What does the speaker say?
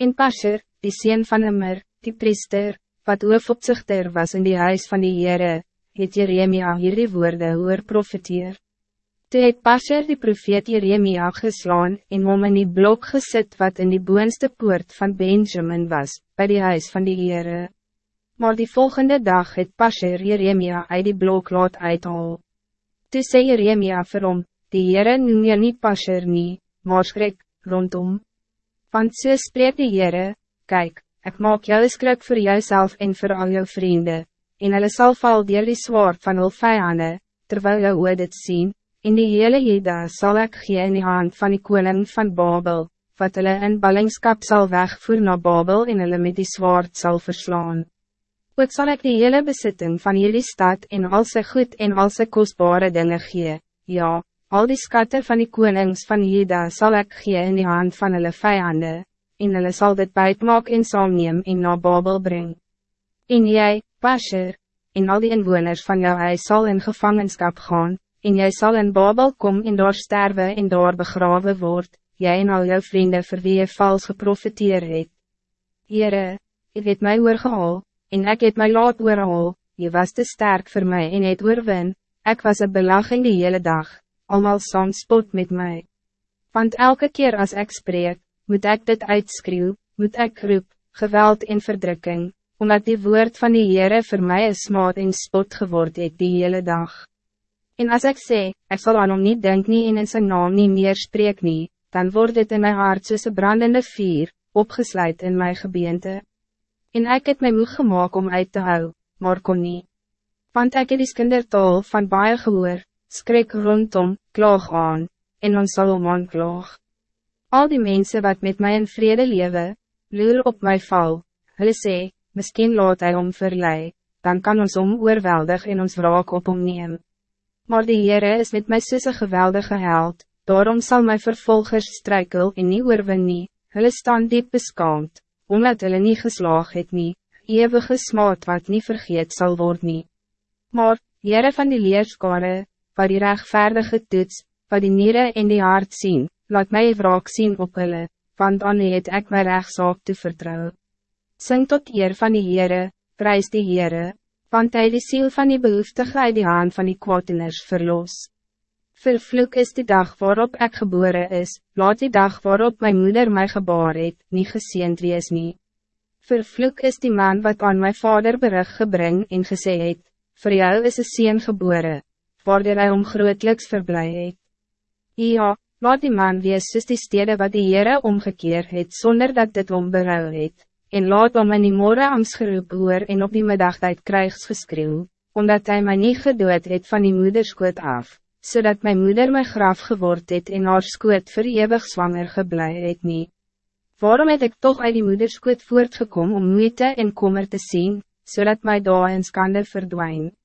En Pasher, die sien van Immer, die priester, wat hoofopzichter was in die huis van die Heere, het Jeremia hierdie woorde hoor profeteer. Toe het Pasher die profeet Jeremia geslaan en hom in die blok gezet wat in die boonste poort van Benjamin was, bij die huis van die Heere. Maar die volgende dag het Pasher Jeremia uit die blok laat uithaal. Toe sê Jeremia vir hom, die Heere noem je nie Pasher nie, maar skrik, rondom. Want so spreek die Heere, kyk, ek maak jou skrik voor jouself en voor al jou vrienden, en hulle sal val dier die zwaard van hul vijanden, terwijl jou oor dit sien, in die hele jeda sal ek gee in die hand van die koning van Babel, wat hulle in ballingskap zal wegvoer naar Babel en hulle met die zwaard zal verslaan. Ook zal ik die hele bezitting van jullie stad en al sy goed en al sy kostbare dingen gee, ja, Al die skatten van die konings van Jeda zal ik gee in die hand van hulle vijanden, en hulle sal dit buitmaak en saamneem en na Babel breng. En jij, Pasher, en al die inwoners van jou huis sal in gevangenschap gaan, en jij zal in Babel kom en daar sterwe en daar begraven word, jij en al jou vrienden vir wie jy vals geprofiteer het. Heere, ik het my oorgehaal, en ik het my laat oorhaal, je was te sterk voor mij en het oorwin, ik was een belaging die hele dag allemaal saam spot met mij. Want elke keer als ik spreek, moet ik dit uitskreeuw, moet ik roep, geweld en verdrukking, omdat die woord van die Heere voor mij is smaad en spot geworden het die hele dag. En als ik zeg, ik zal aan hom niet denken nie en in zijn naam niet meer spreek nie, dan wordt het in mijn hart soos een brandende vier, opgesluit in mijn gebeente. En ik het my moe gemaakt om uit te houden, maar kon niet. Want ik het die kindertaal van baie gehoor, skrik rondom, klaag aan, en ons sal om aan klaag. Al die mensen wat met mij in vrede leven, loer op mij val, hulle sê, miskien laat hy om verlei, dan kan ons om oorweldig en ons wraak op hom neem. Maar die Heere is met my soos een geweldige held, daarom zal my vervolgers struikel en nie oorwin nie, hulle staan diep beskaamd, omdat hulle nie geslaag het nie, eeuwige smaad wat niet vergeet zal worden. nie. Maar, Heere van die leerskare, wat die rechtvaardige toets, wat die nieren in die hart zien, laat mij wraak zien op hulle, want dan het ek my rechtszaak te vertrouwen. Sing tot eer van die Heere, prijs die Heere, want hij die ziel van die behoeftige uit die hand van die kwaatiners verlos. Vervloek is die dag waarop ik geboren is, laat die dag waarop mijn moeder mij geboren het, niet geseend wees nie. Vervloek is die man wat aan mijn vader bericht gebring en gesê het, voor jou is een sien geboren, waardoor hy om grootliks verblij het. Ja, laat die man wees soos die stede wat die Heere omgekeer het, zonder dat dit omberouw het, en laat om in die morgen amsgeroep hoor en op die middagtijd krijgs geskreeuw, omdat hij mij niet gedood het van die moederskoot af, zodat mijn moeder my graf geword het en haar skoot vir eeuwig zwanger geblei het nie. Waarom het ik toch uit die moederskoot voortgekomen om moeite en kommer te zien, zodat my daar in skande verdwijnt?